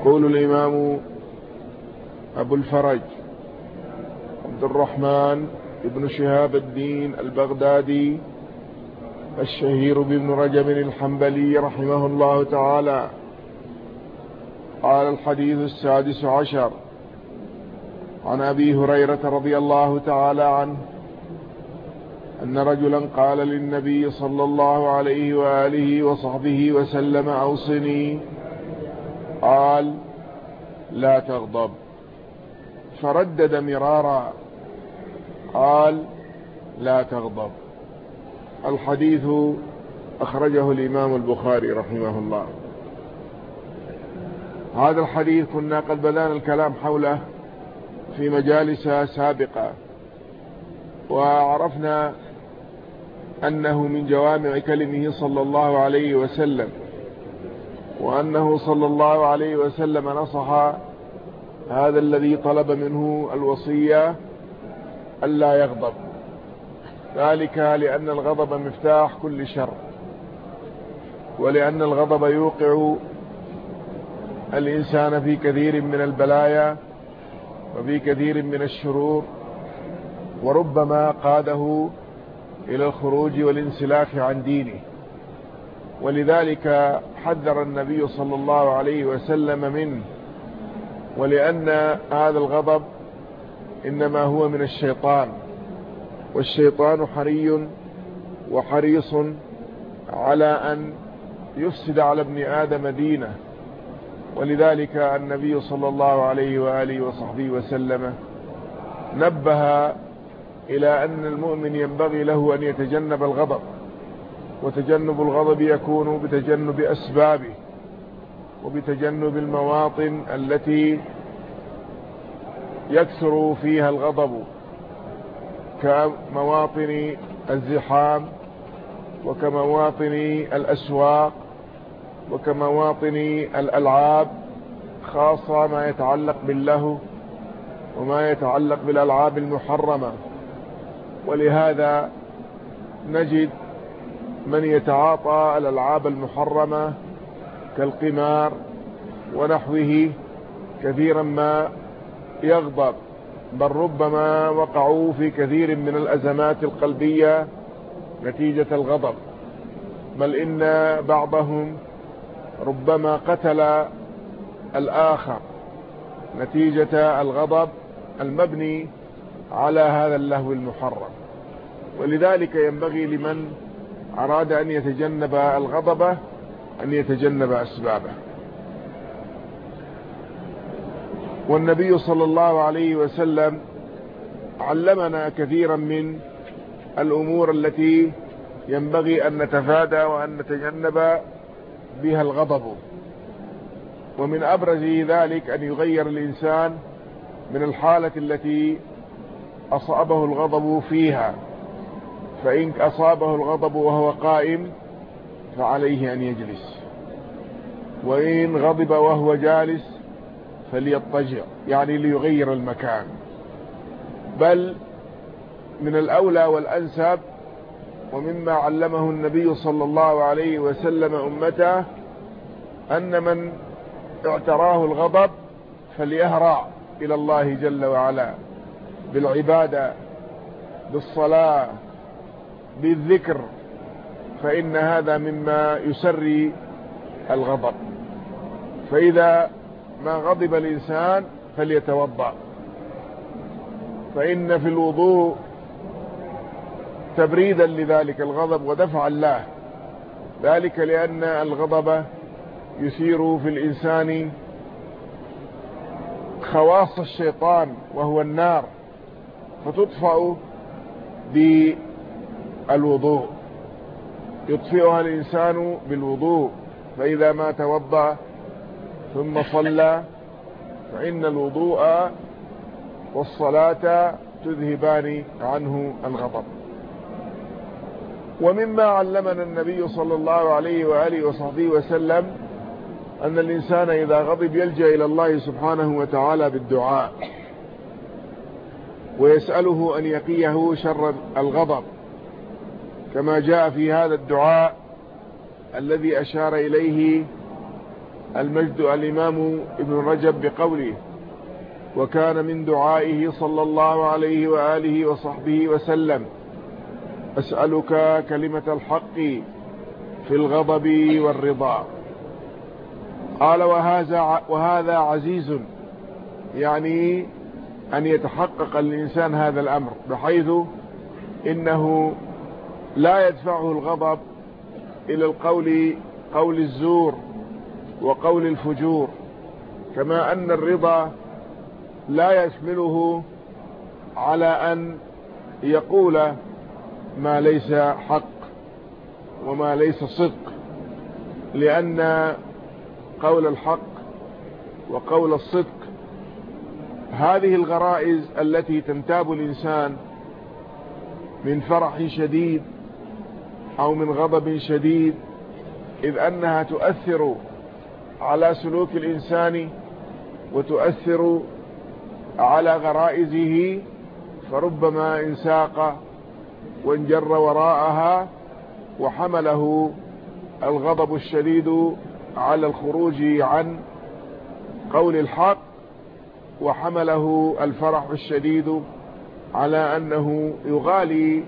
يقول الإمام أبو الفرج عبد الرحمن ابن شهاب الدين البغدادي الشهير بابن رجب الحنبلي رحمه الله تعالى. قال الحديث السادس عشر. عن أبي هريرة رضي الله تعالى عنه أن رجلا قال للنبي صلى الله عليه وآله وصحبه وسلم أوصني قال لا تغضب. فردد مرارا قال لا تغضب. الحديث أخرجه الإمام البخاري رحمه الله. هذا الحديث كنا قد بدأنا الكلام حوله في مجالس سابقة وعرفنا أنه من جوامع كلمه صلى الله عليه وسلم. وأنه صلى الله عليه وسلم نصح هذا الذي طلب منه الوصية ألا يغضب. ذلك لأن الغضب مفتاح كل شر ولأن الغضب يوقع الإنسان في كثير من البلايا وفي كثير من الشرور وربما قاده إلى الخروج والانسلاخ عن دينه. ولذلك حذر النبي صلى الله عليه وسلم منه. ولأن هذا الغضب إنما هو من الشيطان والشيطان حري وحريص على أن يفسد على ابن آدم دينه. ولذلك النبي صلى الله عليه وآله وصحبه وسلم نبه إلى أن المؤمن ينبغي له أن يتجنب الغضب. وتجنب الغضب يكون بتجنب أسبابه وبتجنب المواطن التي يكثر فيها الغضب كمواطن الزحام وكمواطن الأسواق وكمواطن الألعاب خاصة ما يتعلق بالله وما يتعلق بالألعاب المحرمة. ولهذا نجد من يتعاطى الألعاب المحرمة كالقمار ونحوه كثيرا ما يغضب بل ربما وقعوا في كثير من الأزمات القلبية نتيجة الغضب. بل إن بعضهم ربما قتل الآخر نتيجة الغضب المبني على هذا اللهو المحرم. ولذلك ينبغي لمن أراد أن يتجنب الغضب أن يتجنب أسبابه. والنبي صلى الله عليه وسلم علمنا كثيرا من الأمور التي ينبغي أن نتفادى وأن نتجنب بها الغضب. ومن أبرز ذلك أن يغير الإنسان من الحالة التي أصابه الغضب فيها. فإن أصابه الغضب وهو قائم فعليه أن يجلس. وإن غضب وهو جالس فليضطجع يعني ليغير المكان. بل من الأولى والأنسب ومما علمه النبي صلى الله عليه وسلم أمته أن من اعتراه الغضب فليهرع إلى الله جل وعلا بالعبادة بالصلاة بالذكر فإن هذا مما يسري الغضب. فإذا ما غضب الإنسان فليتوضأ. فإن في الوضوء تبريدا لذلك الغضب ودفعا له. ذلك لأن الغضب يثير في الإنسان خواص الشيطان وهو النار فتطفأ بالوضوء يطفئها الإنسان بالوضوء فإذا ما توضأ ثم صلى فإن الوضوء والصلاة تذهبان عنه الغضب. ومما علمنا النبي صلى الله عليه وآله وصحبه وسلم أن الإنسان إذا غضب يلجأ إلى الله سبحانه وتعالى بالدعاء ويسأله أن يقيه شر الغضب. كما جاء في هذا الدعاء الذي أشار إليه المجد الإمام ابن رجب بقوله وكان من دعائه صلى الله عليه وآله وصحبه وسلم أسألك كلمة الحق في الغضب والرضا. قال وهذا, وهذا عزيز يعني أن يتحقق الإنسان هذا الأمر بحيث إنه لا يدفعه الغضب إلى القول قول الزور وقول الفجور كما أن الرضا لا يشمله على أن يقول ما ليس حق وما ليس صدق لأن قول الحق وقول الصدق هذه الغرائز التي تنتاب الإنسان من فرح شديد أو من غضب شديد إذ أنها تؤثر على سلوك الإنسان وتؤثر على غرائزه فربما انساق وانجر وراءها وحمله الغضب الشديد على الخروج عن قول الحق وحمله الفرح الشديد على أنه يغالي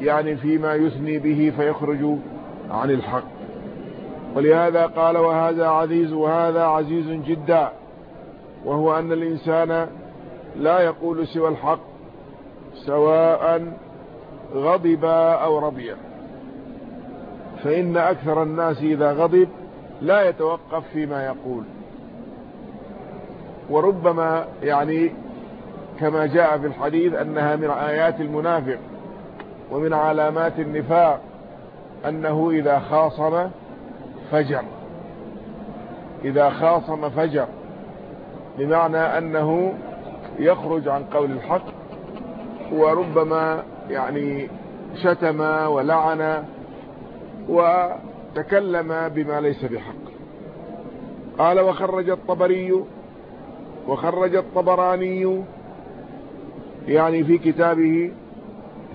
يعني فيما يثني به فيخرج عن الحق. ولهذا قال وهذا عزيز وهذا عزيز جدا وهو أن الإنسان لا يقول سوى الحق سواء غضب أو رضي. فإن أكثر الناس إذا غضب لا يتوقف فيما يقول. وربما يعني كما جاء في الحديث أنها من آيات المنافق. ومن علامات النفاق أنه إذا خاصم فجر. إذا خاصم فجر بمعنى أنه يخرج عن قول الحق وربما يعني شتم ولعن وتكلم بما ليس بحق. قال وخرج الطبري وخرج الطبراني يعني في كتابه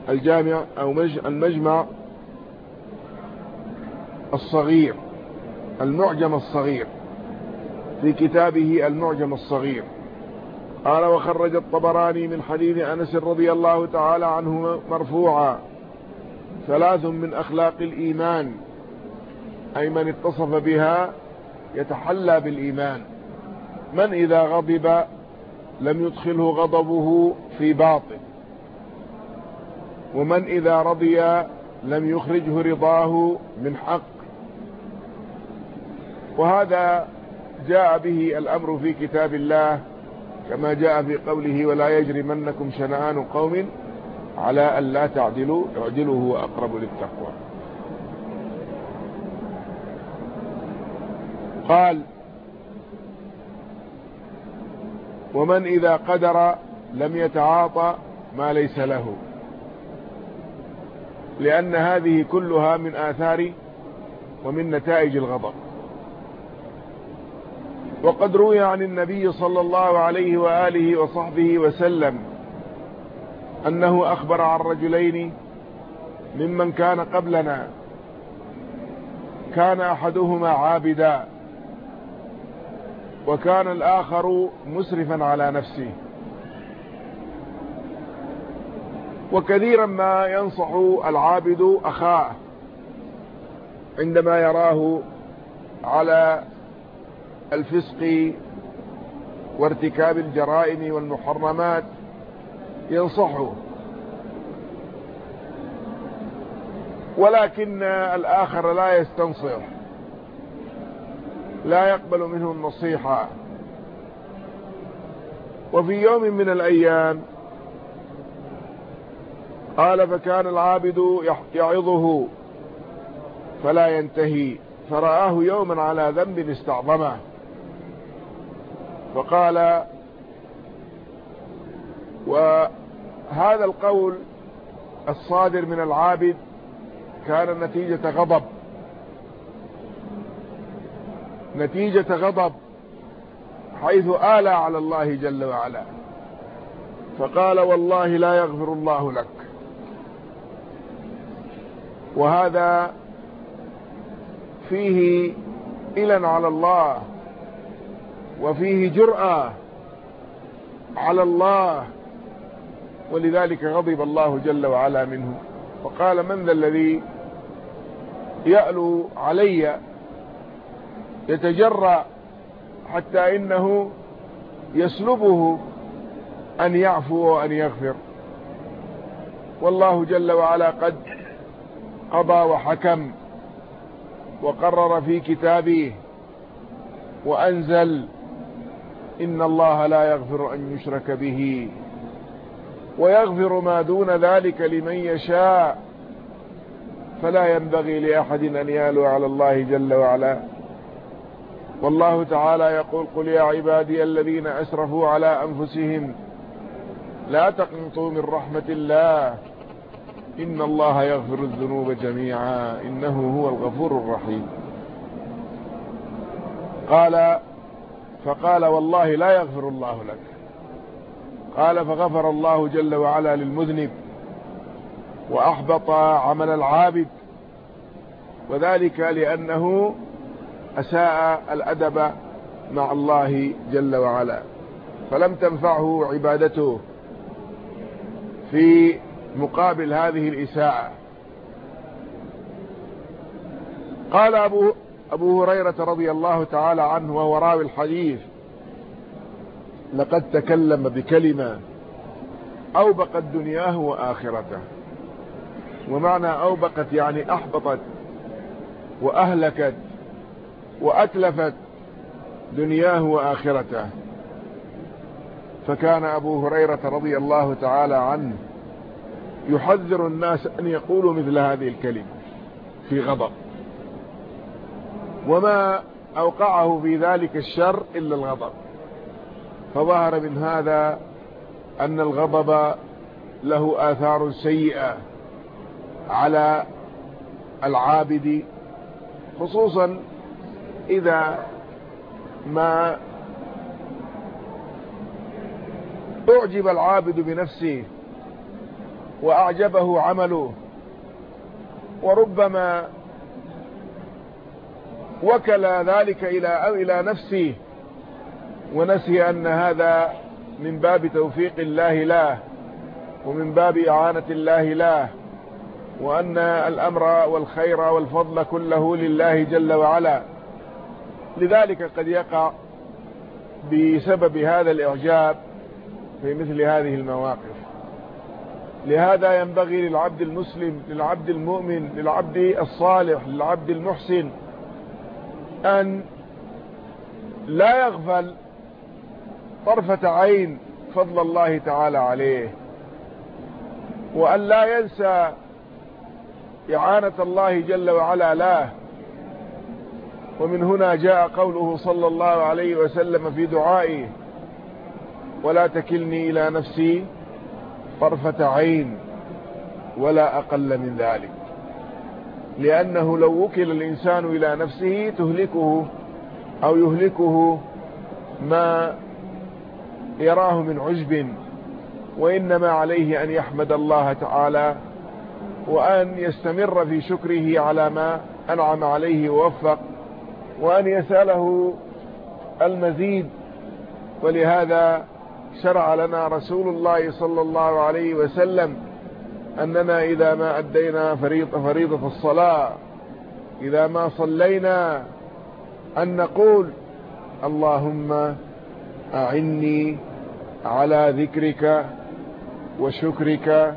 الجامع أو المجمع الصغير المعجم الصغير. في كتابه المعجم الصغير. قال وخرج الطبراني من حديث أنس رضي الله تعالى عنه مرفوعا ثلاث من أخلاق الإيمان أي من اتصف بها يتحلى بالإيمان. من إذا غضب لم يدخله غضبه في باطل. ومن إذا رضي لم يخرجه رضاه من حق. وهذا جاء به الأمر في كتاب الله كما جاء في قوله ولا يجرمنكم شنآن قوم على أن لا تعدلوا اعدلوا هو أقرب للتقوى. قال ومن إذا قدر لم يتعاطى ما ليس له. لأن هذه كلها من آثار ومن نتائج الغضب. وقد روي عن النبي صلى الله عليه وآله وصحبه وسلم أنه أخبر عن رجلين ممن كان قبلنا. كان أحدهما عابدا وكان الآخر مسرفا على نفسه. وكثيرا ما ينصح العابد أخاه عندما يراه على الفسق وارتكاب الجرائم والمحرمات ينصحه. ولكن الآخر لا يستنصر لا يقبل منه النصيحة. وفي يوم من الأيام قال فكان العابد يعظه فلا ينتهي. فرآه يوما على ذنب استعظمه. فقال وهذا القول الصادر من العابد كان نتيجة غضب. نتيجة غضب حيث آلى على الله جل وعلا. فقال والله لا يغفر الله لك. وهذا فيه إلى على الله وفيه جرأة على الله ولذلك غضب الله جل وعلا منه. وقال من ذا الذي يألو علي يتجرأ حتى إنه يسلبه أن يعفو وأن يغفر؟ والله جل وعلا قد قضى وحكم وقرر في كتابه وأنزل إن الله لا يغفر أن يشرك به ويغفر ما دون ذلك لمن يشاء فلا ينبغي لأحد أن يالو على الله جل وعلا. والله تعالى يقول قل يا عبادي الذين أسرفوا على أنفسهم لا تقنطوا من رحمة الله إن الله يغفر الذنوب جميعا إنه هو الغفور الرحيم. قال فقال والله لا يغفر الله لك. قال فغفر الله جل وعلا للمذنب وأحبط عمل العابد. وذلك لأنه أساء الأدب مع الله جل وعلا. فلم تنفعه عبادته في مقابل هذه الإساءة. قال أبو, أبو هريرة رضي الله تعالى عنه وهو راوي الحديث لقد تكلم بكلمة أوبقت دنياه وآخرته. ومعنى أوبقت يعني أحبطت وأهلكت وأتلفت دنياه وآخرته. فكان أبو هريرة رضي الله تعالى عنه يحذر الناس أن يقولوا مثل هذه الكلمة في غضب. وما أوقعه في ذلك الشر إلا الغضب. فظهر من هذا أن الغضب له آثار سيئة على العابد خصوصا إذا ما أعجب العابد بنفسه وأعجبه عمله. وربما وكل ذلك إلى إلى نفسه ونسي أن هذا من باب توفيق الله له ومن باب إعانة الله له وأن الأمر والخير والفضل كله لله جل وعلا. لذلك قد يقع بسبب هذا الإعجاب في مثل هذه المواقف. لهذا ينبغي للعبد المسلم للعبد المؤمن للعبد الصالح للعبد المحسن أن لا يغفل طرفة عين فضل الله تعالى عليه وأن لا ينسى إعانة الله جل وعلا له. ومن هنا جاء قوله صلى الله عليه وسلم في دعائه ولا تكلني إلى نفسي طرفة عين ولا أقل من ذلك. لأنه لو وكل الإنسان إلى نفسه تهلكه أو يهلكه ما يراه من عجب وإنما عليه أن يحمد الله تعالى وأن يستمر في شكره على ما أنعم عليه ووفق وأن يسأله المزيد. ولهذا شرع لنا رسول الله صلى الله عليه وسلم أننا إذا ما أدينا فريضة, فريضة الصلاة إذا ما صلينا أن نقول اللهم أعني على ذكرك وشكرك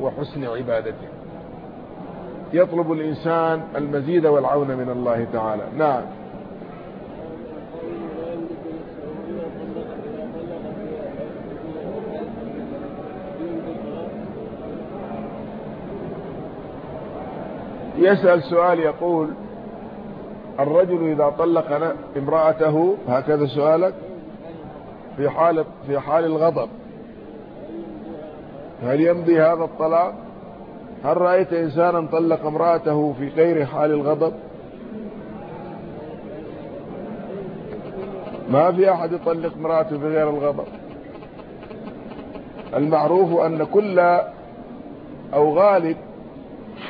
وحسن عبادتك. يطلب الإنسان المزيد والعون من الله تعالى. نعم. يسأل سؤال يقول الرجل إذا طلق امرأته هكذا سؤالك في حال في حال الغضب هل يمضي هذا الطلاق؟ هل رأيت إنسانا طلق امرأته في غير حال الغضب؟ ما في أحد يطلق امرأته في غير الغضب. المعروف أن كل أو غالب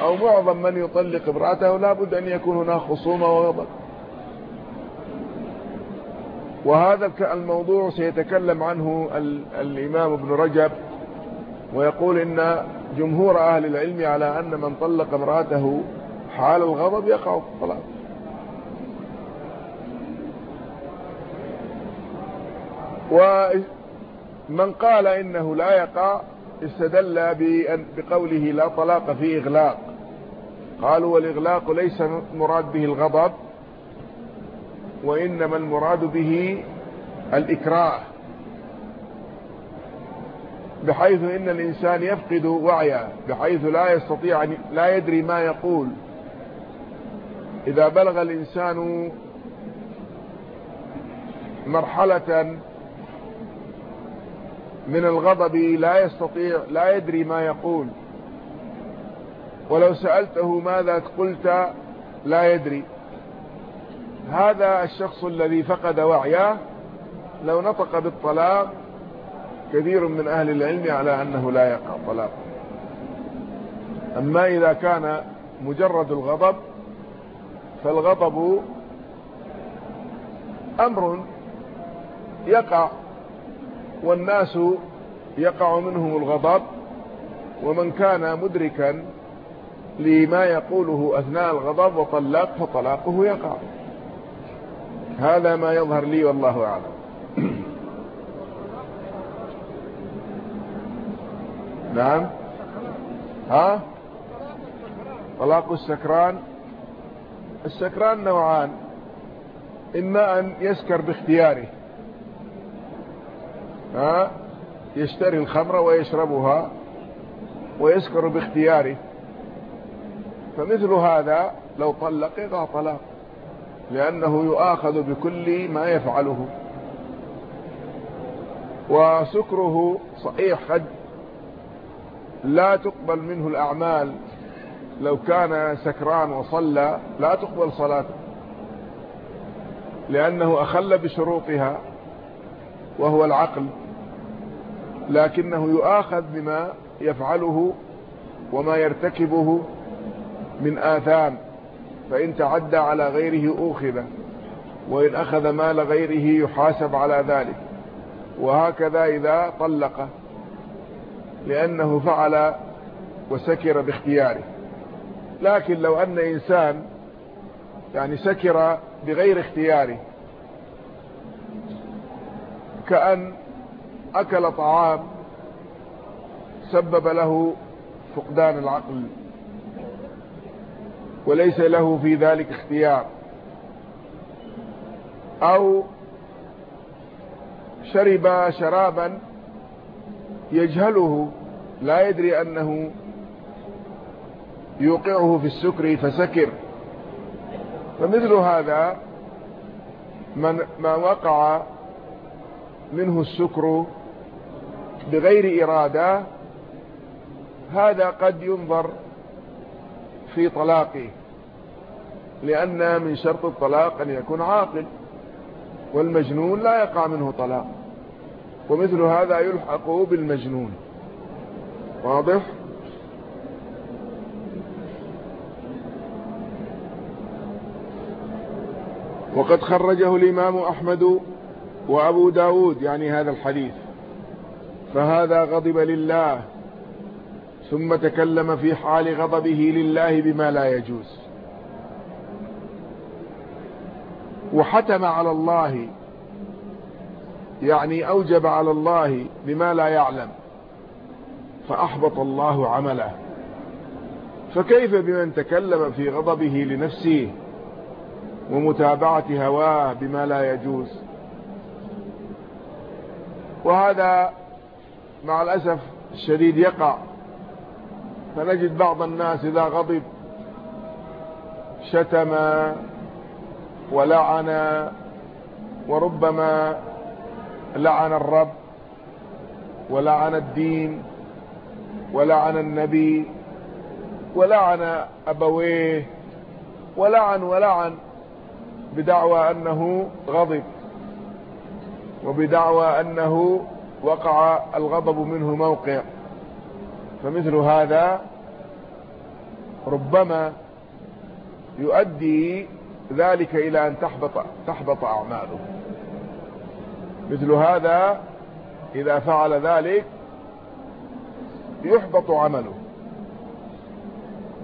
أو معظم من يطلق امرأته لابد أن يكون هناك خصومة وغضب. وهذا الموضوع سيتكلم عنه الإمام ابن رجب ويقول إن جمهور أهل العلم على أن من طلق امرأته حال الغضب يقع في الطلاق. ومن قال إنه لا يقع استدل بقوله لا طلاق في إغلاق. قالوا والإغلاق ليس مراد به الغضب وإنما المراد به الإكراه بحيث إن الإنسان يفقد وعيه بحيث لا يستطيع لا يدري ما يقول. إذا بلغ الإنسان مرحلة من الغضب لا يستطيع لا يدري ما يقول. ولو سألته ماذا قلت لا يدري. هذا الشخص الذي فقد وعيه لو نطق بالطلاق كثير من أهل العلم على أنه لا يقع طلاق. أما إذا كان مجرد الغضب فالغضب أمر يقع والناس يقع منهم الغضب ومن كان مدركا لما يقوله أثناء الغضب وطلق فطلاقه يقع. هذا ما يظهر لي والله أعلم. نعم. ها؟ طلاق السكران. السكران نوعان. إما أن يسكر باختياره. ها؟ يشتري الخمر ويشربها ويسكر باختياره. فمثل هذا لو طلق يقع طلاق لأنه يؤاخذ بكل ما يفعله. وسكره صحيح قد لا تقبل منه الأعمال. لو كان سكران وصلى لا تقبل صلاته لأنه أخل بشروطها وهو العقل. لكنه يؤاخذ بما يفعله وما يرتكبه من آثام فإن تعدى على غيره أوخذ وإن أخذ مال غيره يحاسب على ذلك. وهكذا إذا طلق لأنه فعل وسكر باختياره. لكن لو أن إنسان يعني سكر بغير اختياره كأن أكل طعام سبب له فقدان العقل. وليس له في ذلك اختيار. أو شرب شرابا يجهله لا يدري أنه يوقعه في السكر فسكر. فمثل هذا من ما وقع منه السكر بغير إرادة هذا قد ينظر في طلاقه لأن من شرط الطلاق أن يكون عاقل والمجنون لا يقع منه طلاق ومثل هذا يلحق بالمجنون. واضح؟ وقد خرجه الإمام أحمد وأبو داود يعني هذا الحديث فهذا غضب لله. ثم تكلم في حال غضبه لله بما لا يجوز. وحتم على الله يعني أوجب على الله بما لا يعلم فأحبط الله عمله. فكيف بمن تكلم في غضبه لنفسه ومتابعة هواه بما لا يجوز؟ وهذا مع الأسف الشديد يقع. فنجد بعض الناس إذا غضب شتم ولعن وربما لعن الرب ولعن الدين ولعن النبي ولعن أبويه ولعن ولعن بدعوى أنه غضب وبدعوى أنه وقع الغضب منه موقع. فمثل هذا ربما يؤدي ذلك إلى أن تحبط, تحبط أعماله. مثل هذا إذا فعل ذلك يحبط عمله.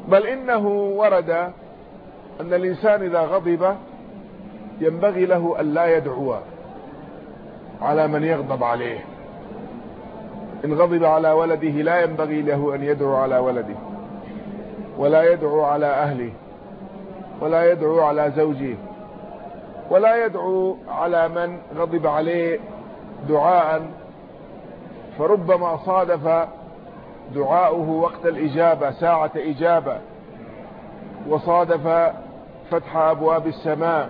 بل إنه ورد أن الإنسان إذا غضب ينبغي له أن لا يدعو على من يغضب عليه. إن غضب على ولده لا ينبغي له أن يدعو على ولده ولا يدعو على أهله ولا يدعو على زوجه ولا يدعو على من غضب عليه دعاء فربما صادف دعاؤه وقت الإجابة ساعة إجابة وصادف فتح أبواب السماء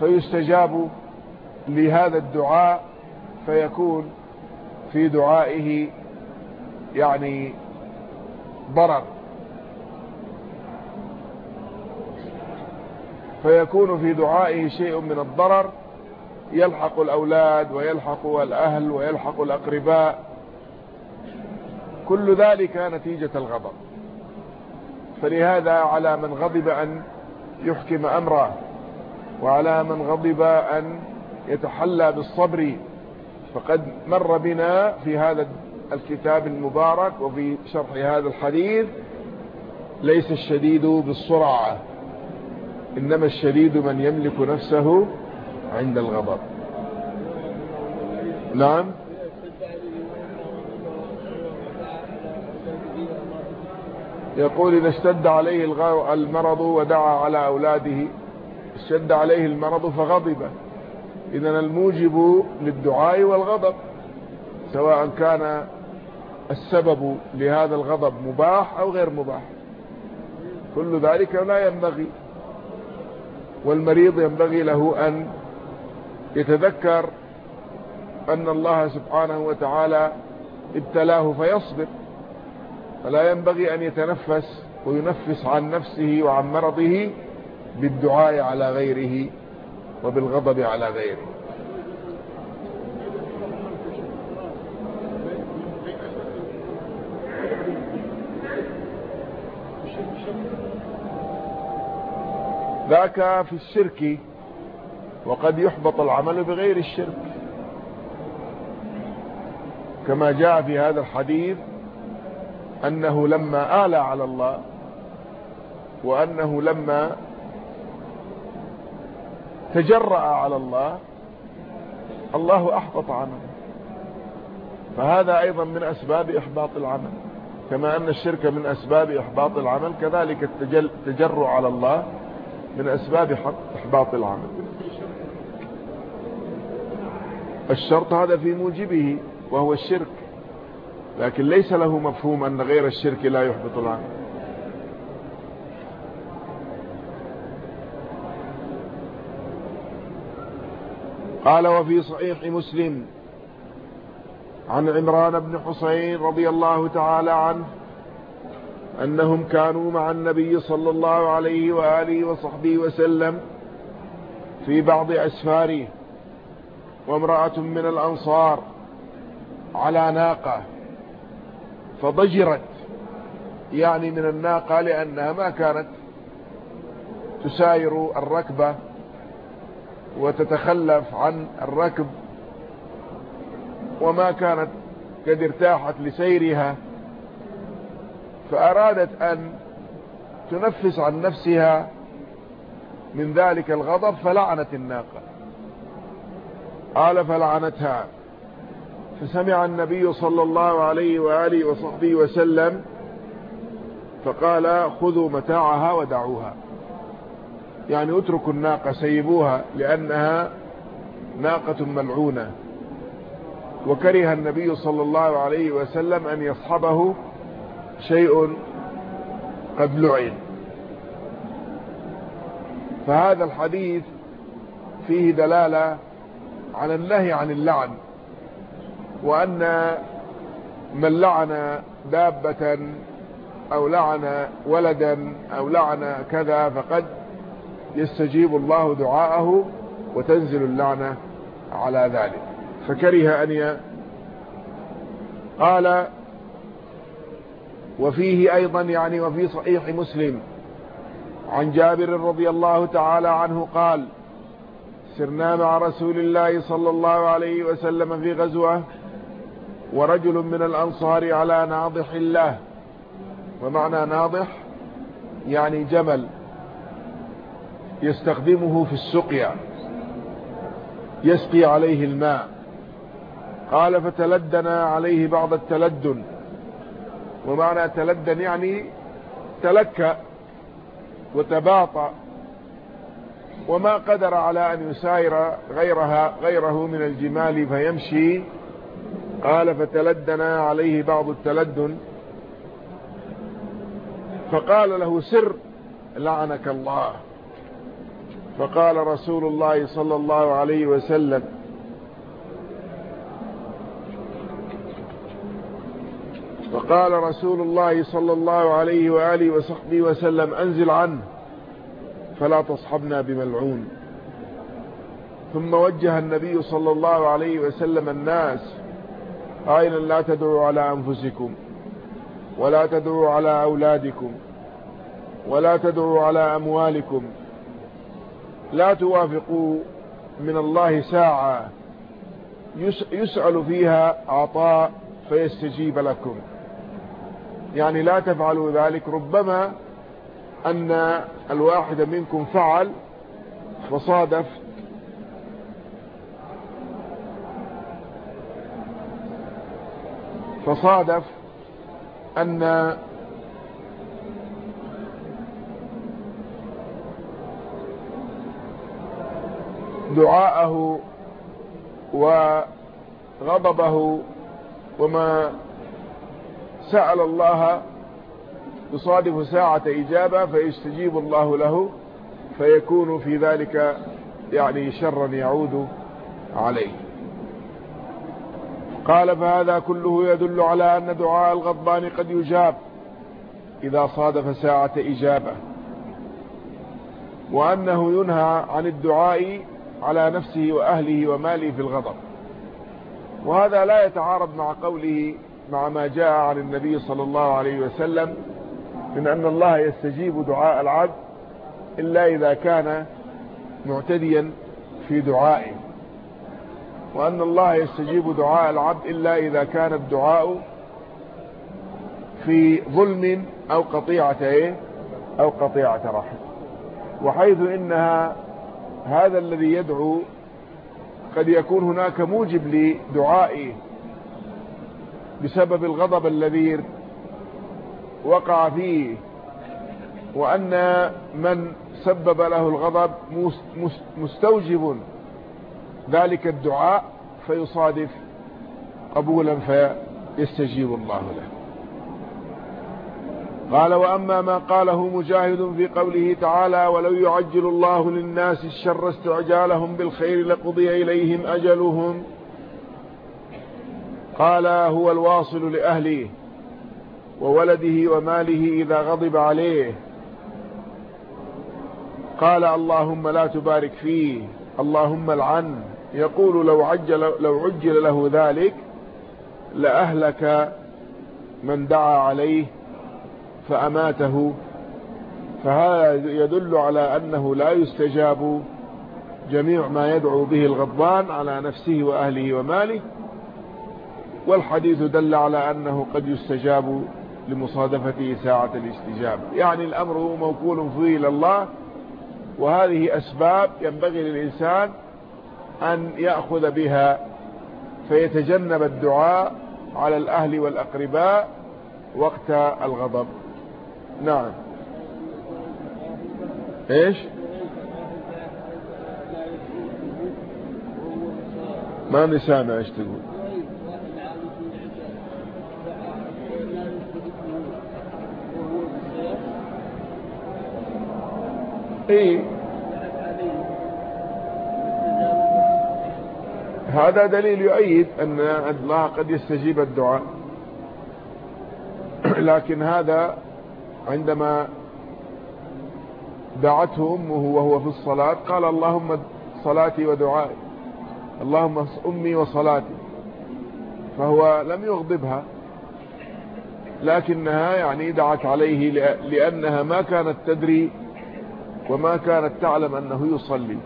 فيستجاب لهذا الدعاء فيكون في دعائه يعني ضرر. فيكون في دعائه شيء من الضرر يلحق الأولاد ويلحق الأهل ويلحق الأقرباء. كل ذلك نتيجة الغضب. فلهذا على من غضب أن يحكم أمره وعلى من غضب أن يتحلى بالصبر فقد مر بنا في هذا الكتاب المبارك وفي شرح هذا الحديث ليس الشديد بالسرعة إنما الشديد من يملك نفسه عند الغضب. نعم؟ يقول إذا اشتد عليه المرض ودعا على أولاده اشتد عليه المرض فغضب. إذا الموجب للدعاء والغضب سواء كان السبب لهذا الغضب مباح أو غير مباح. كل ذلك لا ينبغي والمريض ينبغي له أن يتذكر أن الله سبحانه وتعالى ابتلاه فيصبر. فلا ينبغي أن يتنفس وينفس عن نفسه وعن مرضه بالدعاء على غيره. وبالغضب على غيره. ذاك في الشرك وقد يحبط العمل بغير الشرك. كما جاء في هذا الحديث أنه لما آلى على الله وأنه لما تجرأ على الله الله أحبط عمله. فهذا أيضا من أسباب إحباط العمل. كما أن الشرك من أسباب إحباط العمل كذلك التجرؤ على الله من أسباب إحباط العمل. الشرط هذا في موجبه وهو الشرك. لكن ليس له مفهوم أن غير الشرك لا يحبط العمل. قال وفي صحيح مسلم عن عمران بن حسين رضي الله تعالى عنه أنهم كانوا مع النبي صلى الله عليه وآله وصحبه وسلم في بعض أسفاره وامرأة من الأنصار على ناقة فضجرت يعني من الناقة لأنها ما كانت تساير الركبة وتتخلف عن الركب وما كانت قد ارتاحت لسيرها فأرادت أن تنفس عن نفسها من ذلك الغضب فلعنت الناقة. قال فلعنتها. فسمع النبي صلى الله عليه وآله وصحبه وسلم فقال خذوا متاعها ودعوها. يعني اتركوا الناقة سيبوها لأنها ناقة ملعونة. وكره النبي صلى الله عليه وسلم أن يصحبه شيء قد لعن. فهذا الحديث فيه دلالة على النهي عن اللعن وأن من لعن دابة أو لعن ولدا أو لعن كذا فقد يستجيب الله دعاءه وتنزل اللعنة على ذلك. فكره أن ي... قال وفيه أيضا يعني وفي صحيح مسلم عن جابر رضي الله تعالى عنه قال سرنا مع رسول الله صلى الله عليه وسلم في غزوة ورجل من الأنصار على ناضح الله. ومعنى ناضح يعني جمل. يستخدمه في السقيا. يسقي عليه الماء. قال فتلدنا عليه بعض التلدن. ومعنى تلدن يعني تلكأ وتباطأ. وما قدر على أن يساير غيرها غيره من الجمال فيمشي. قال فتلدنا عليه بعض التلدن. فقال له سر لعنك الله. فقال رسول الله صلى الله عليه وسلم فقال رسول الله صلى الله عليه وآله وصحبه وسلم أنزل عنه فلا تصحبنا بملعون. ثم وجه النبي صلى الله عليه وسلم الناس قائلا لا تدعوا على أنفسكم ولا تدعوا على أولادكم ولا تدعوا على أموالكم لا توافقوا من الله ساعة يسأل فيها عطاء فيستجيب لكم. يعني لا تفعلوا ذلك. ربما أن الواحد منكم فعل فصادف فصادف أن دعاءه وغضبه وما سأل الله يصادف ساعة إجابة فيستجيب الله له فيكون في ذلك يعني شرا يعود عليه. قال فهذا كله يدل على أن دعاء الغضبان قد يجاب إذا صادف ساعة إجابة. وأنه ينهى عن الدعاء على نفسه وأهله وماله في الغضب. وهذا لا يتعارض مع قوله مع ما جاء عن النبي صلى الله عليه وسلم من أن الله يستجيب دعاء العبد إلا إذا كان معتديا في دعائه. وأن الله يستجيب دعاء العبد إلا إذا كان الدعاء في ظلم أو قطيعة إيه؟ أو قطيعة رحم. وحيث إنها هذا الذي يدعو قد يكون هناك موجب لدعائه بسبب الغضب الذي وقع فيه وأن من سبب له الغضب مستوجب ذلك الدعاء فيصادف قبولا فيستجيب الله له. قال وأما ما قاله مجاهد في قوله تعالى ولو يعجل الله للناس الشر استعجالهم بالخير لقضي إليهم أجلهم. قال هو الواصل لأهله وولده وماله إذا غضب عليه. قال اللهم لا تبارك فيه اللهم العن. يقول لو عجل, لو عجل له ذلك لأهلك من دعا عليه. فأماته. فهذا يدل على أنه لا يستجاب جميع ما يدعو به الغضبان على نفسه وأهله وماله. والحديث دل على أنه قد يستجاب لمصادفته ساعة الاستجابة. يعني الأمر موكول فيه إلى الله وهذه أسباب ينبغي للإنسان أن يأخذ بها فيتجنب الدعاء على الأهل والأقرباء وقت الغضب. نعم. إيش؟ ما نسامع إيش تقول؟ إيه هذا دليل يؤيد أن الله قد يستجيب الدعاء. لكن هذا عندما دعته أمه وهو في الصلاة قال اللهم صلاتي ودعائي اللهم أمي وصلاتي. فهو لم يغضبها لكنها يعني دعت عليه لأنها ما كانت تدري وما كانت تعلم أنه يصلي.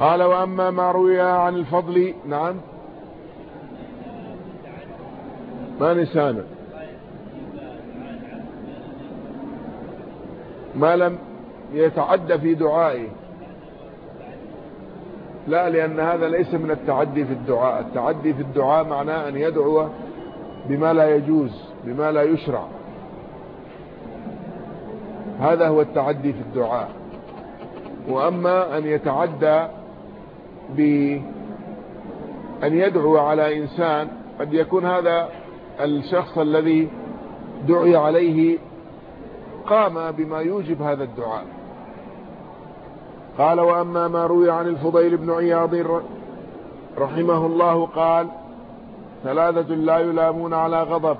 قال وأما ما روي عن الفضل نعم ما نسانا. ما لم يتعدى في دعائه. لا لأن هذا ليس من التعدي في الدعاء. التعدي في الدعاء معناه أن يدعو بما لا يجوز بما لا يشرع. هذا هو التعدي في الدعاء. وأما أن يتعدى بأن يدعو على إنسان قد يكون هذا الشخص الذي دعي عليه قام بما يوجب هذا الدعاء. قال وأما ما روي عن الفضيل بن عياض رحمه الله قال ثلاثة لا يلامون على غضب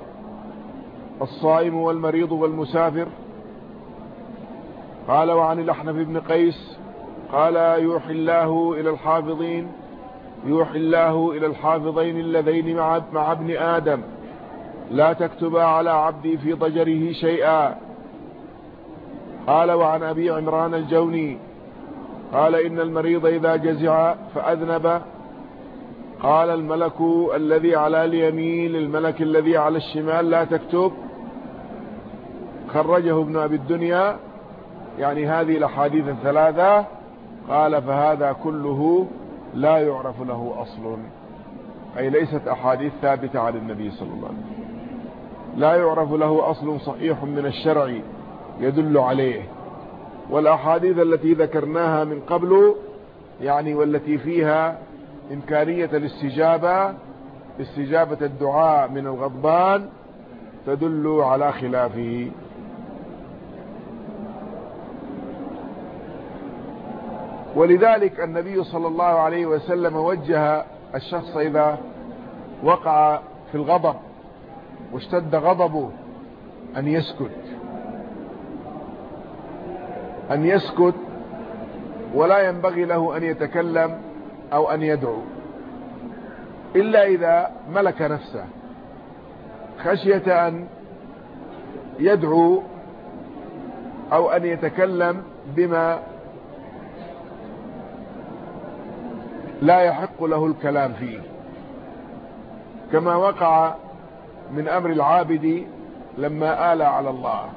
الصائم والمريض والمسافر. قال وعن الأحنف بن قيس قال يوحي الله إلى الحافظين يوحي الله إلى الحافظين اللذين مع, ابن آدم لا تكتبا على عبدي في ضجره شيئا. قال وعن أبي عمران الجوني قال إن المريض إذا جزع فأذنب قال الملك الذي على اليمين الملك الذي على الشمال لا تكتب. خرجه ابن أبي الدنيا. يعني هذه الأحاديث الثلاثة. قال فهذا كله لا يعرف له أصل. أي ليست أحاديث ثابتة عن النبي صلى الله عليه وسلم. لا يعرف له أصل صحيح من الشرع. يدل عليه. والأحاديث التي ذكرناها من قبل يعني والتي فيها إمكانية الاستجابة استجابة الدعاء من الغضبان تدل على خلافه. ولذلك النبي صلى الله عليه وسلم وجه الشخص إذا وقع في الغضب واشتد غضبه أن يسكت. أن يسكت ولا ينبغي له أن يتكلم أو أن يدعو إلا إذا ملك نفسه خشية أن يدعو أو أن يتكلم بما لا يحق له الكلام فيه كما وقع من أمر العابد لما آل على الله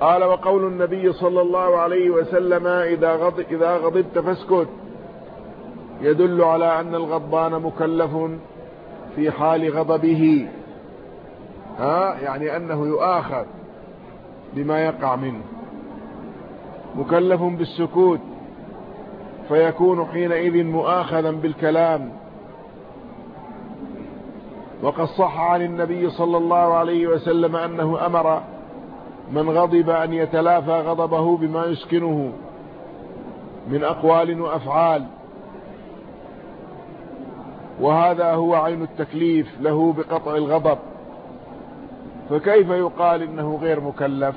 قال وقول النبي صلى الله عليه وسلم إذا, غض إذا غضبت فاسكت. يدل على أن الغضبان مكلف في حال غضبه. ها؟ يعني أنه يؤاخذ بما يقع منه. مكلف بالسكوت. فيكون حينئذ مؤاخذا بالكلام. وقد صح عن النبي صلى الله عليه وسلم أنه أمر من غضب أن يتلافى غضبه بما يسكنه من أقوال وأفعال. وهذا هو عين التكليف له بقطع الغضب. فكيف يقال إنه غير مكلف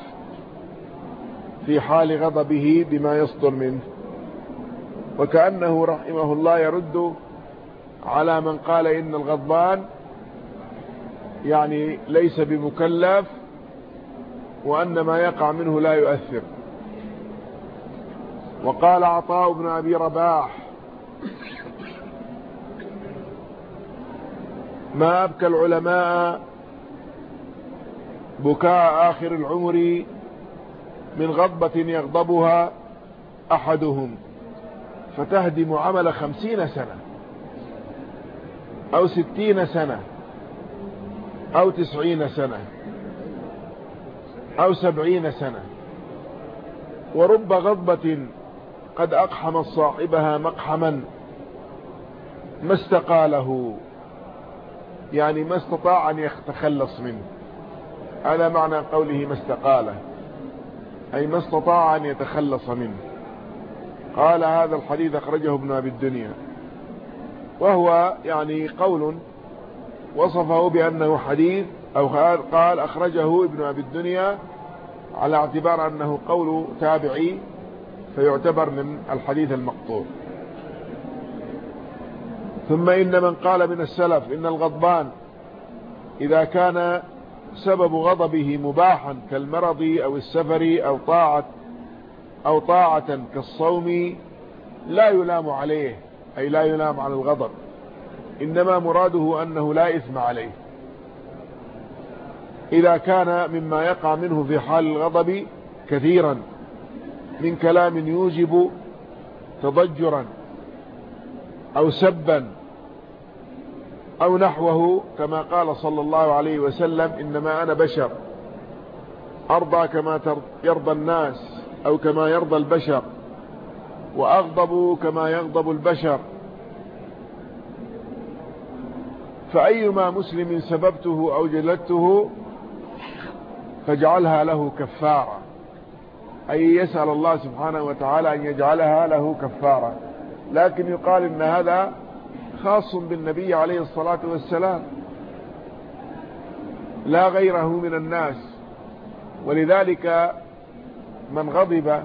في حال غضبه بما يصدر منه؟ وكأنه رحمه الله يرد على من قال إن الغضبان يعني ليس بمكلف وأن ما يقع منه لا يؤثر. وقال عطاء بن أبي رباح ما أبكى العلماء بكاء آخر العمر من غضبة يغضبها أحدهم فتهدم عمل خمسين سنة أو ستين سنة أو تسعين سنة. أو سبعين سنة. ورب غضبة قد أقحم صاحبها مقحما ما استقاله. يعني ما استطاع أن يتخلص منه. هذا معنى قوله ما استقاله. أي ما استطاع أن يتخلص منه. قال هذا الحديث أخرجه ابن أبي الدنيا. وهو يعني قول وصفه بأنه حديث أو قال أخرجه ابن أبي الدنيا على اعتبار أنه قول تابعي فيعتبر من الحديث المقطوع. ثم إن من قال من السلف إن الغضبان إذا كان سبب غضبه مباحا كالمرض أو السفر أو طاعة أو طاعة كالصوم لا يلام عليه أي لا يلام على الغضب. إنما مراده أنه لا إثم عليه. إذا كان مما يقع منه في حال الغضب كثيرا من كلام يوجب تضجرا أو سبا أو نحوه كما قال صلى الله عليه وسلم إنما أنا بشر. أرضى كما يرضى الناس أو كما يرضى البشر وأغضب كما يغضب البشر. فأيما مسلم سببته أو جلدته فاجعلها له كفارة. أي يسأل الله سبحانه وتعالى أن يجعلها له كفارة. لكن يقال إن هذا خاص بالنبي عليه الصلاة والسلام. لا غيره من الناس. ولذلك من غضب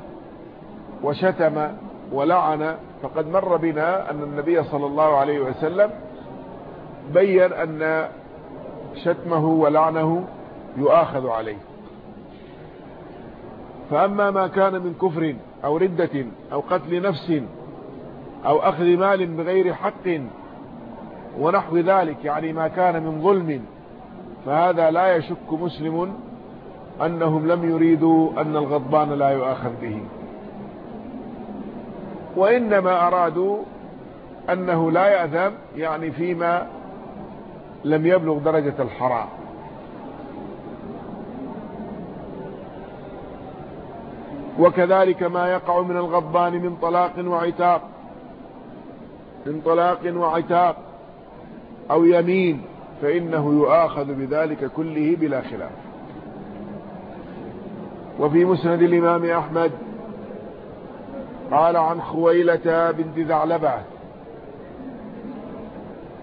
وشتم ولعن فقد مر بنا أن النبي صلى الله عليه وسلم بين أن شتمه ولعنه يؤاخذ عليه. فأما ما كان من كفر أو ردة أو قتل نفس أو أخذ مال بغير حق ونحو ذلك يعني ما كان من ظلم فهذا لا يشك مسلم أنهم لم يريدوا أن الغضبان لا يؤاخذ به. وإنما أرادوا أنه لا يأثم يعني فيما لم يبلغ درجة الحرام. وكذلك ما يقع من الغضبان من طلاق وعتاق من طلاق وعتاق أو يمين فإنه يؤاخذ بذلك كله بلا خلاف. وفي مسند الإمام أحمد قال عن خويلة بنت ثعلبة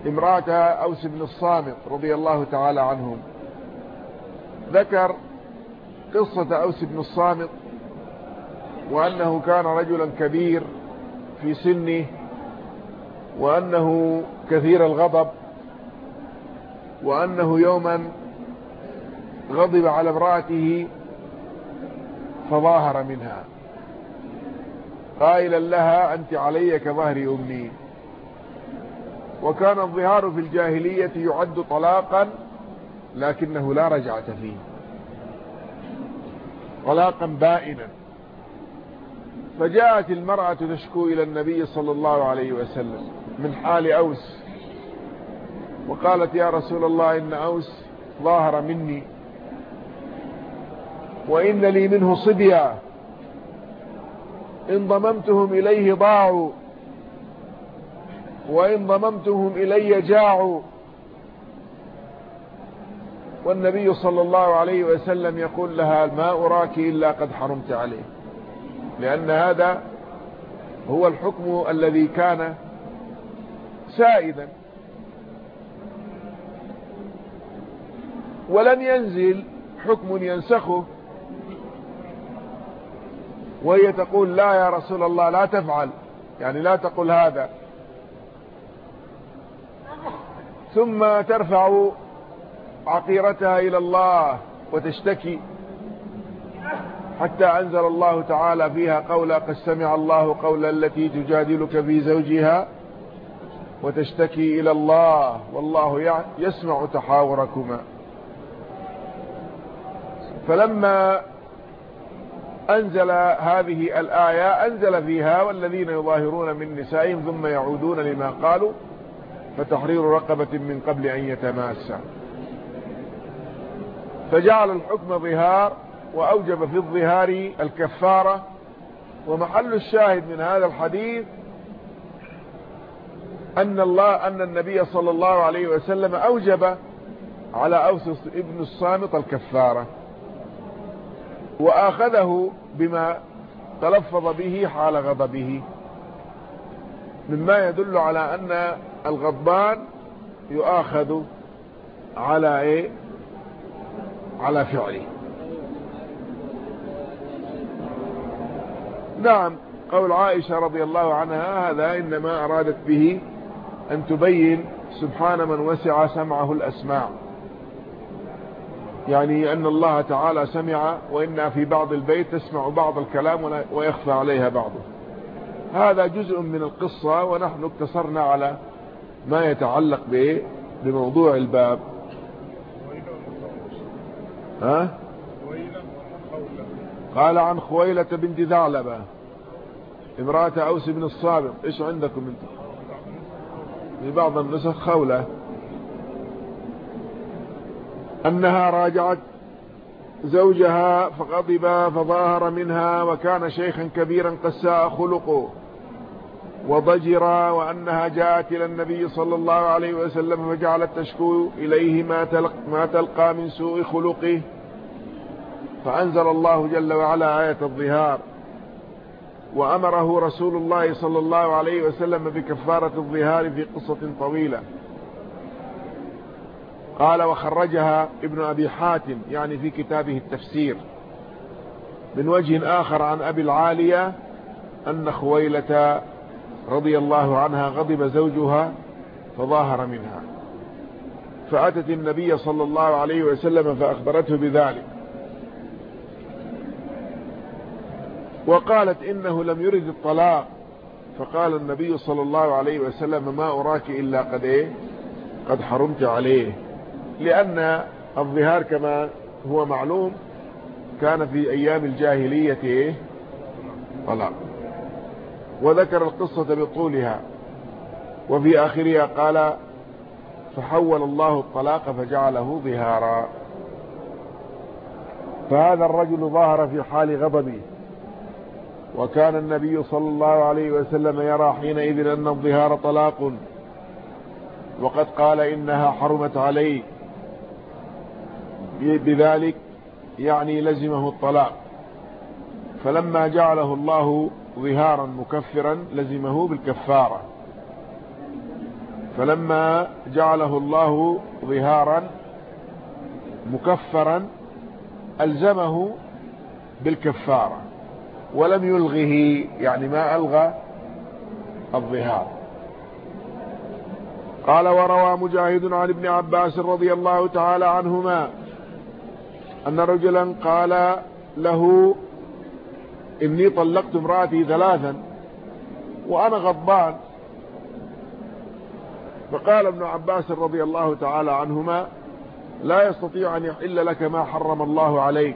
امرأة أوس بن الصامت رضي الله تعالى عنهم. ذكر قصة أوس بن الصامت وأنه كان رجلا كبير في سنه وأنه كثير الغضب وأنه يوما غضب على امرأته فظاهر منها. قائلا لها أنت علي كظهر أمي. وكان الظهار في الجاهلية يعد طلاقا لكنه لا رجعة فيه. طلاقا بائنا. فجاءت المرأة تشكو إلى النبي صلى الله عليه وسلم من حال أوس. وقالت يا رسول الله إن أوس ظاهر مني وإن لي منه صبيا. إن ضممتهم إليه ضاعوا وإن ضممتهم إلي جاعوا. والنبي صلى الله عليه وسلم يقول لها ما أراك إلا قد حرمت عليه لأن هذا هو الحكم الذي كان سائدا. ولن ينزل حكم ينسخه. وهي تقول لا يا رسول الله لا تفعل. يعني لا تقل هذا. ثم ترفع عقيرتها إلى الله وتشتكي. حتى أنزل الله تعالى فيها قولا قد سمع الله قولا التي تجادلك في زوجها وتشتكي إلى الله والله يسمع تحاوركما. فلما أنزل هذه الآية أنزل فيها والذين يظاهرون من نسائهم ثم يعودون لما قالوا فتحرير رقبة من قبل أن يتماسا فجعل الحكم ظهار وأوجب في الظهار الكفارة. ومحل الشاهد من هذا الحديث أن الله أن النبي صلى الله عليه وسلم أوجب على أوس ابن الصامت الكفارة. وآخذه بما تلفظ به حال غضبه. مما يدل على أن الغضبان يؤاخذ على إيه؟ على فعله. نعم قول عائشة رضي الله عنها هذا إنما أرادت به أن تبين سبحان من وسع سمعه الأسماع. يعني أن الله تعالى سمع وإن في بعض البيت تسمع بعض الكلام ويخفى عليها بعضه. هذا جزء من القصة ونحن اقتصرنا على ما يتعلق بموضوع الباب. ها؟ قال عن خويلة بنت ثعلبة امرأة أوس بن الصابر إيش عندكم انت في بعض النسخ خولة. أنها راجعت زوجها فغضب فظاهر منها وكان شيخا كبيرا قساء خلقه وضجر وأنها جاءت إلى النبي صلى الله عليه وسلم فجعلت تشكو إليه ما ما تلقى من سوء خلقه. فأنزل الله جل وعلا آية الظهار وأمره رسول الله صلى الله عليه وسلم بكفارة الظهار في قصة طويلة. قال وخرجها ابن أبي حاتم يعني في كتابه التفسير. من وجه آخر عن أبي العالية أن خويلة رضي الله عنها غضب زوجها فظاهر منها. فأتت النبي صلى الله عليه وسلم فأخبرته بذلك. وقالت إنه لم يرد الطلاق. فقال النبي صلى الله عليه وسلم ما أراك إلا قد إيه؟ قد حرمت عليه. لأن الظهار كما هو معلوم كان في أيام الجاهلية إيه؟ طلاق. وذكر القصة بطولها. وفي آخرها قال فحول الله الطلاق فجعله ظهارا. فهذا الرجل ظهر في حال غضبه. وكان النبي صلى الله عليه وسلم يرى حينئذ أن الظهار طلاق. وقد قال إنها حرمت عليه. بذلك يعني لزمه الطلاق. فلما جعله الله ظهارا مكفرا لزمه بالكفارة. فلما جعله الله ظهارا مكفرا ألزمه بالكفارة. ولم يلغه يعني ما ألغى الظهار. قال وروى مجاهد عن ابن عباس رضي الله تعالى عنهما أن رجلا قال له إني طلقت امرأتي ثلاثا وأنا غضبان. فقال ابن عباس رضي الله تعالى عنهما لا يستطيع أن يحل لك ما حرم الله عليك.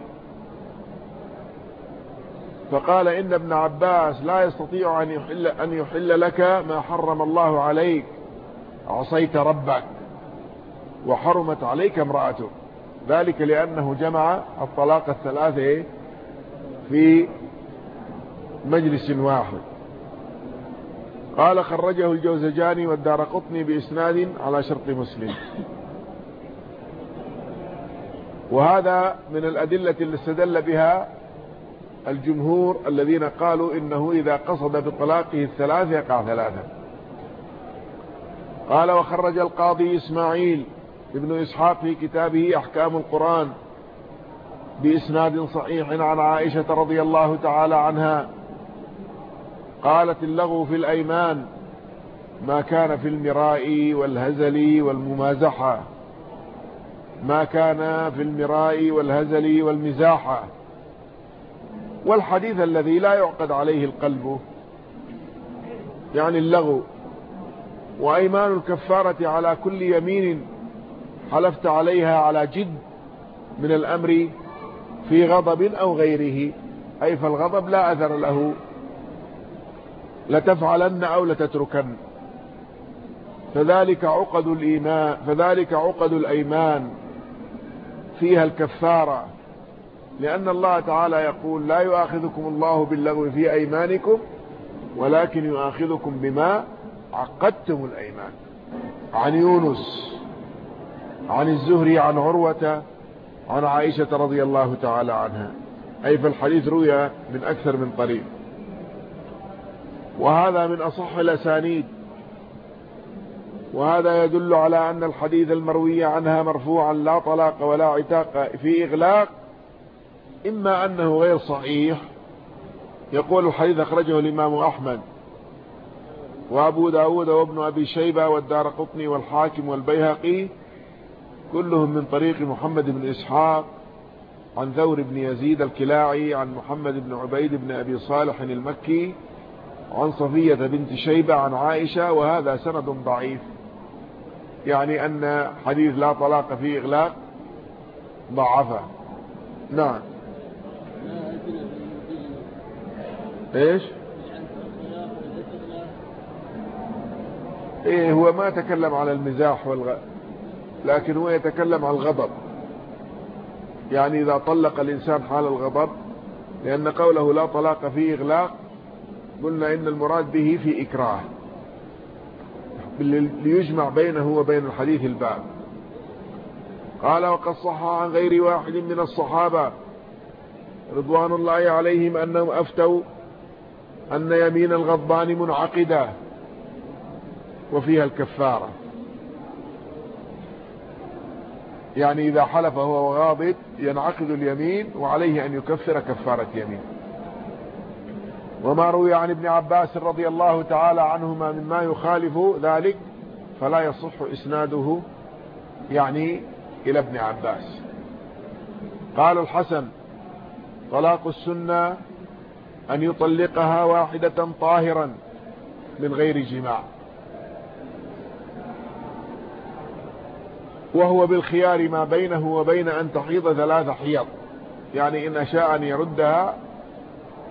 فقال إن ابن عباس لا يستطيع أن يحل, أن يحل لك ما حرم الله عليك. عصيت ربك وحرمت عليك امرأتك ذلك لأنه جمع الطلاق الثلاثة في مجلس واحد. قال خرجه الجوزجاني والدار قطني بإسناد على شرط مسلم. وهذا من الأدلة اللي استدل بها الجمهور الذين قالوا إنه إذا قصد بطلاقه الثلاث يقع ثلاثة. قال وخرج القاضي إسماعيل ابن إسحاق في كتابه أحكام القرآن بإسناد صحيح عن عائشة رضي الله تعالى عنها. قالت اللغو في الأيمان ما كان في المراء والهزل والممازحة. ما كان في المراء والهزل والمزاحة. والحديث الذي لا يعقد عليه القلب يعني اللغو وأيمان الكفارة على كل يمين حلفت عليها على جد من الأمر في غضب أو غيره أي فالغضب لا أثر له لتفعلن أو لتتركن. فذلك عقد الإيمان فذلك عقد الأيمان فيها الكفارة. لأن الله تعالى يقول لا يؤاخذكم الله باللغو في أيمانكم ولكن يؤاخذكم بما عقدتم الأيمان. عن يونس عن الزهري عن عروة عن عائشة رضي الله تعالى عنها. أي فالحديث روي من أكثر من طريق وهذا من أصح الأسانيد. وهذا يدل على أن الحديث المروي عنها مرفوعا لا طلاق ولا عتاق في إغلاق إما أنه غير صحيح يقول الحديث أخرجه الإمام أحمد وأبو داود وابن أبي شيبة والدار قطني والحاكم والبيهقي كلهم من طريق محمد بن إسحاق عن ثور بن يزيد الكلاعي عن محمد بن عبيد بن أبي صالح المكي عن صفية بنت شيبة عن عائشة وهذا سند ضعيف. يعني أن حديث لا طلاق فيه إغلاق ضعفه. نعم. إيش؟ إيه هو ما تكلم على المزاح والغ... لكن هو يتكلم على الغضب. يعني إذا طلق الإنسان حال الغضب لأن قوله لا طلاق فيه إغلاق قلنا إن المراد به في إكراه ليجمع بينه وبين الحديث الباب. قال وقد صح عن غير واحد من الصحابة رضوان الله عليهم أنهم أفتوا أن يمين الغضبان منعقدة وفيها الكفارة. يعني إذا حلف هو غاضب ينعقد اليمين وعليه أن يكفر كفارة يمين. وما روي عن ابن عباس رضي الله تعالى عنهما مما يخالف ذلك فلا يصح إسناده يعني إلى ابن عباس. قال الحسن طلاق السنة أن يطلقها واحدة طاهرا من غير جماع. وهو بالخيار ما بينه وبين أن تحيض ثلاث حيض. يعني إن شاء أن يردها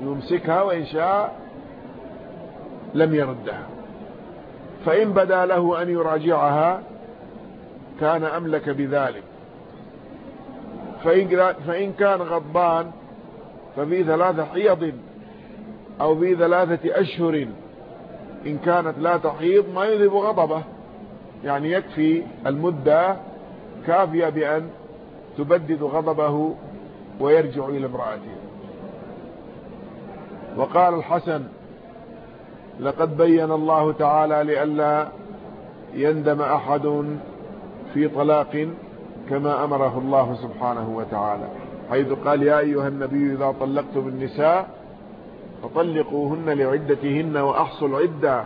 يمسكها وإن شاء لم يردها. فإن بدا له أن يراجعها كان أملك بذلك. فإن, كان غضبان ففي ثلاثة حيض أو في ثلاثة أشهر إن كانت لا تحيض ما يذهب غضبه. يعني يكفي المدة كافية بأن تبدد غضبه ويرجع إلى امرأته. وقال الحسن لقد بين الله تعالى لئلا يندم أحد في طلاق كما أمره الله سبحانه وتعالى. حيث قال يا أيها النبي إذا طلقتم النساء فطلقوهن لعدتهن وأحصوا العدة.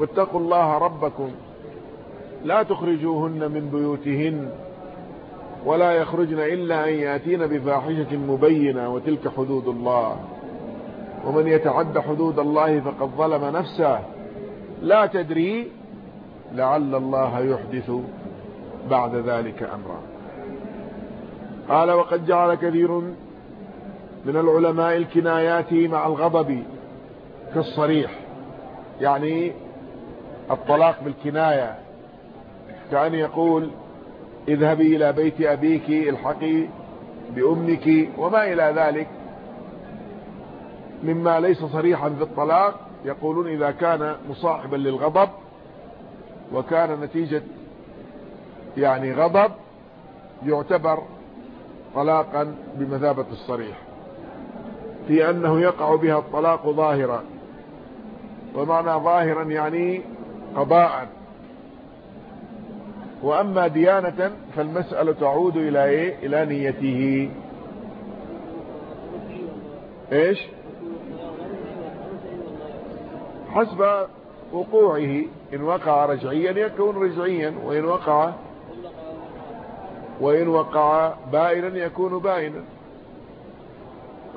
واتقوا الله ربكم. لا تخرجوهن من بيوتهن. ولا يخرجن إلا أن يأتين بفاحشة مبينة. وتلك حدود الله. ومن يتعد حدود الله فقد ظلم نفسه. لا تدري لعل الله يحدث بعد ذلك أمرا. قال وقد جعل كثير من العلماء الكنايات مع الغضب كالصريح يعني الطلاق بالكناية. كأن يقول اذهبي إلى بيت أبيك الحقي بأمك وما إلى ذلك. مما ليس صريحا في الطلاق يقولون إذا كان مصاحبا للغضب وكان نتيجة يعني غضب يعتبر طلاقا بمثابة الصريح. في أنه يقع بها الطلاق ظاهرا. ومعنى ظاهرا يعني قضاء. وأما ديانة فالمسألة تعود إلى إيه؟ إلى نيته. إيش؟ حسب وقوعه. إن وقع رجعيا يكون رجعيا وإن وقع وإن وقع بائنا يكون بائنا.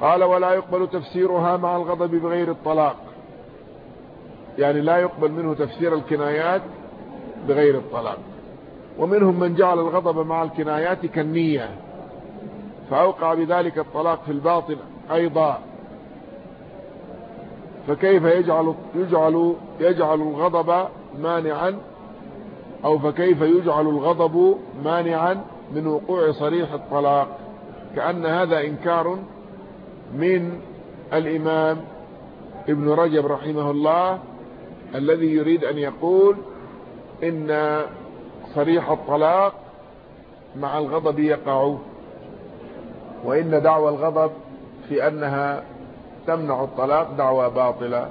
قال ولا يقبل تفسيرها مع الغضب بغير الطلاق. يعني لا يقبل منه تفسير الكنايات بغير الطلاق. ومنهم من جعل الغضب مع الكنايات كالنية. فأوقع بذلك الطلاق في الباطن أيضا. فكيف يجعل يجعل يجعل الغضب مانعا؟ أو فكيف يجعل الغضب مانعا من وقوع صريح الطلاق؟ كأن هذا إنكار من الإمام ابن رجب رحمه الله الذي يريد أن يقول إن صريح الطلاق مع الغضب يقع وإن دعوى الغضب في أنها تمنع الطلاق دعوى باطلة.